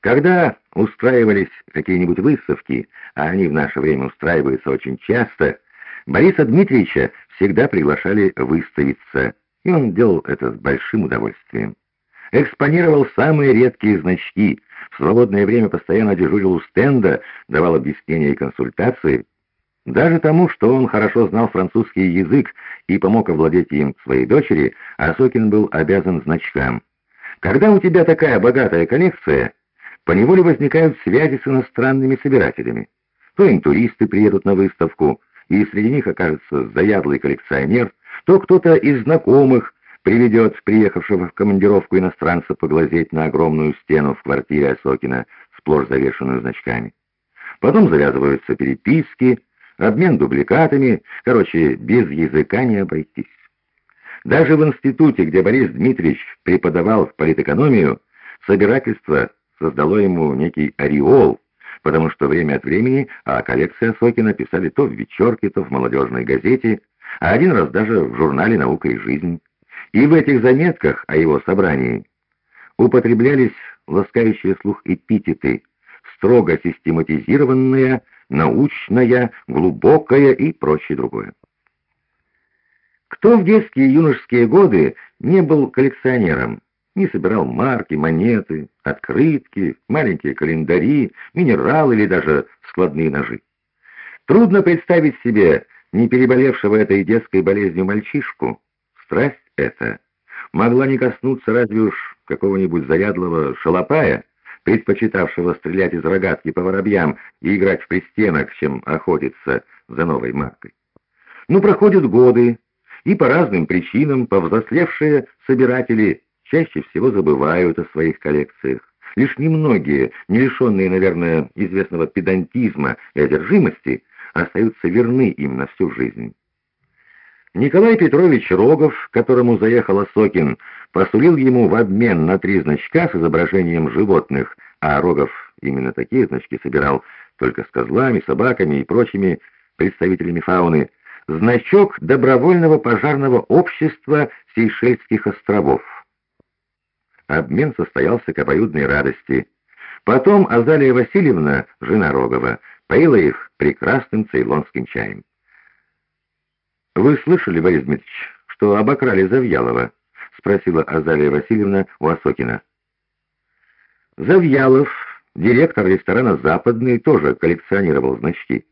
Когда устраивались какие-нибудь выставки, а они в наше время устраиваются очень часто, Бориса Дмитриевича всегда приглашали выставиться, и он делал это с большим удовольствием. Экспонировал самые редкие значки, в свободное время постоянно дежурил у стенда, давал объяснения и консультации. Даже тому, что он хорошо знал французский язык и помог овладеть им своей дочери, Осокин был обязан значкам. Когда у тебя такая богатая коллекция, поневоле возникают связи с иностранными собирателями. То интуристы приедут на выставку, и среди них окажется заядлый коллекционер, то кто-то из знакомых приведет приехавшего в командировку иностранца поглазеть на огромную стену в квартире Осокина, сплошь завешенную значками. Потом завязываются переписки, обмен дубликатами, короче, без языка не обойтись. Даже в институте, где Борис Дмитриевич преподавал политэкономию, собирательство создало ему некий ореол, потому что время от времени о коллекции Осокина писали то в «Вечерке», то в «Молодежной газете», а один раз даже в журнале «Наука и жизнь». И в этих заметках о его собрании употреблялись ласкающие слух эпитеты, строго систематизированные, научная, глубокая и прочее другое. Кто в детские и юношеские годы не был коллекционером, не собирал марки, монеты, открытки, маленькие календари, минералы или даже складные ножи? Трудно представить себе не переболевшего этой детской болезнью мальчишку. Страсть эта могла не коснуться разве уж какого-нибудь заядлого шалопая, предпочитавшего стрелять из рогатки по воробьям и играть в пристенок, чем охотиться за новой маркой. Ну, проходят годы, и по разным причинам повзрослевшие собиратели чаще всего забывают о своих коллекциях. Лишь немногие, не лишенные, наверное, известного педантизма и одержимости, остаются верны им на всю жизнь. Николай Петрович Рогов, которому заехал Осокин, посулил ему в обмен на три значка с изображением животных, а Рогов именно такие значки собирал, только с козлами, собаками и прочими представителями фауны, значок добровольного пожарного общества Сейшельских островов. Обмен состоялся к обоюдной радости. Потом Азалия Васильевна, жена Рогова, поила их прекрасным цейлонским чаем. «Вы слышали, Борис Дмитриевич, что обокрали Завьялова?» — спросила Азалия Васильевна у Осокина. Завьялов, директор ресторана «Западный», тоже коллекционировал значки.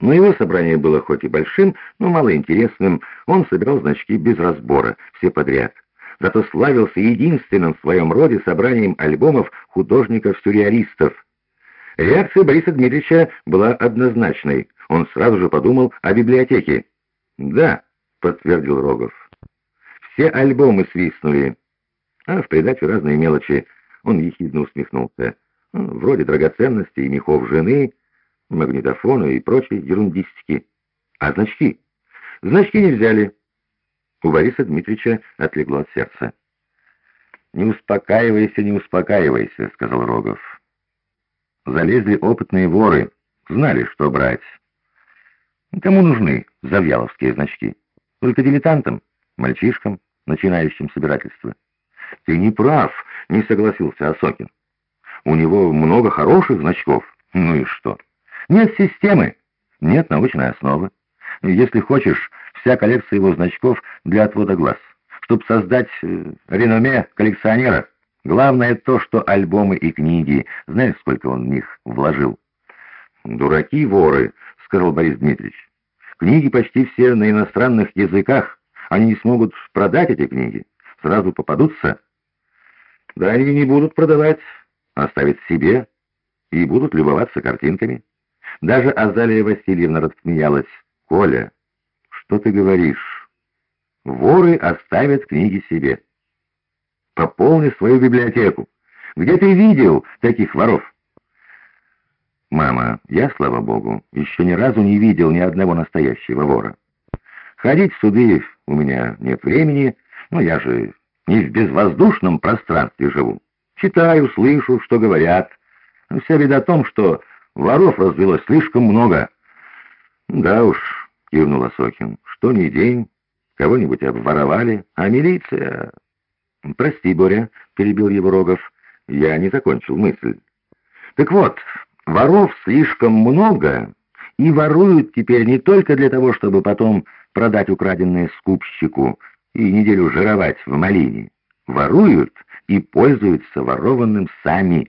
Но его собрание было хоть и большим, но малоинтересным. Он собирал значки без разбора, все подряд. Зато славился единственным в своем роде собранием альбомов художников-сюрреалистов. Реакция Бориса Дмитриевича была однозначной. Он сразу же подумал о библиотеке. «Да», — подтвердил Рогов. «Все альбомы свистнули, а в придачу разные мелочи». Он ехидно усмехнулся. Ну, «Вроде драгоценностей, мехов жены, магнитофона и прочей ерундистики. А значки? Значки не взяли». У Бориса Дмитриевича отлегло от сердца. «Не успокаивайся, не успокаивайся», — сказал Рогов. Залезли опытные воры, знали, что брать. Кому нужны завьяловские значки? Только дилетантам, мальчишкам, начинающим собирательство. Ты не прав, не согласился Осокин. У него много хороших значков. Ну и что? Нет системы, нет научной основы. Если хочешь, вся коллекция его значков для отвода глаз. Чтобы создать э, реноме коллекционера, главное то, что альбомы и книги, знаешь, сколько он в них вложил? Дураки воры, сказал Борис Дмитриевич. Книги почти все на иностранных языках. Они не смогут продать эти книги. Сразу попадутся. Да они не будут продавать, оставят себе и будут любоваться картинками. Даже Азалия Васильевна рассмеялась. «Коля, что ты говоришь? Воры оставят книги себе. Пополни свою библиотеку. Где ты видел таких воров?» «Мама, я, слава богу, еще ни разу не видел ни одного настоящего вора. Ходить в суды у меня нет времени, но я же не в безвоздушном пространстве живу. Читаю, слышу, что говорят. Вся беда в том, что воров развелось слишком много». «Да уж», — кивнул Осокин, — «что ни день, кого-нибудь обворовали, а милиция...» «Прости, Боря», — перебил его Рогов, — «я не закончил мысль». Так вот, воров слишком много, и воруют теперь не только для того, чтобы потом продать украденное скупщику и неделю жировать в малине. Воруют и пользуются ворованным сами.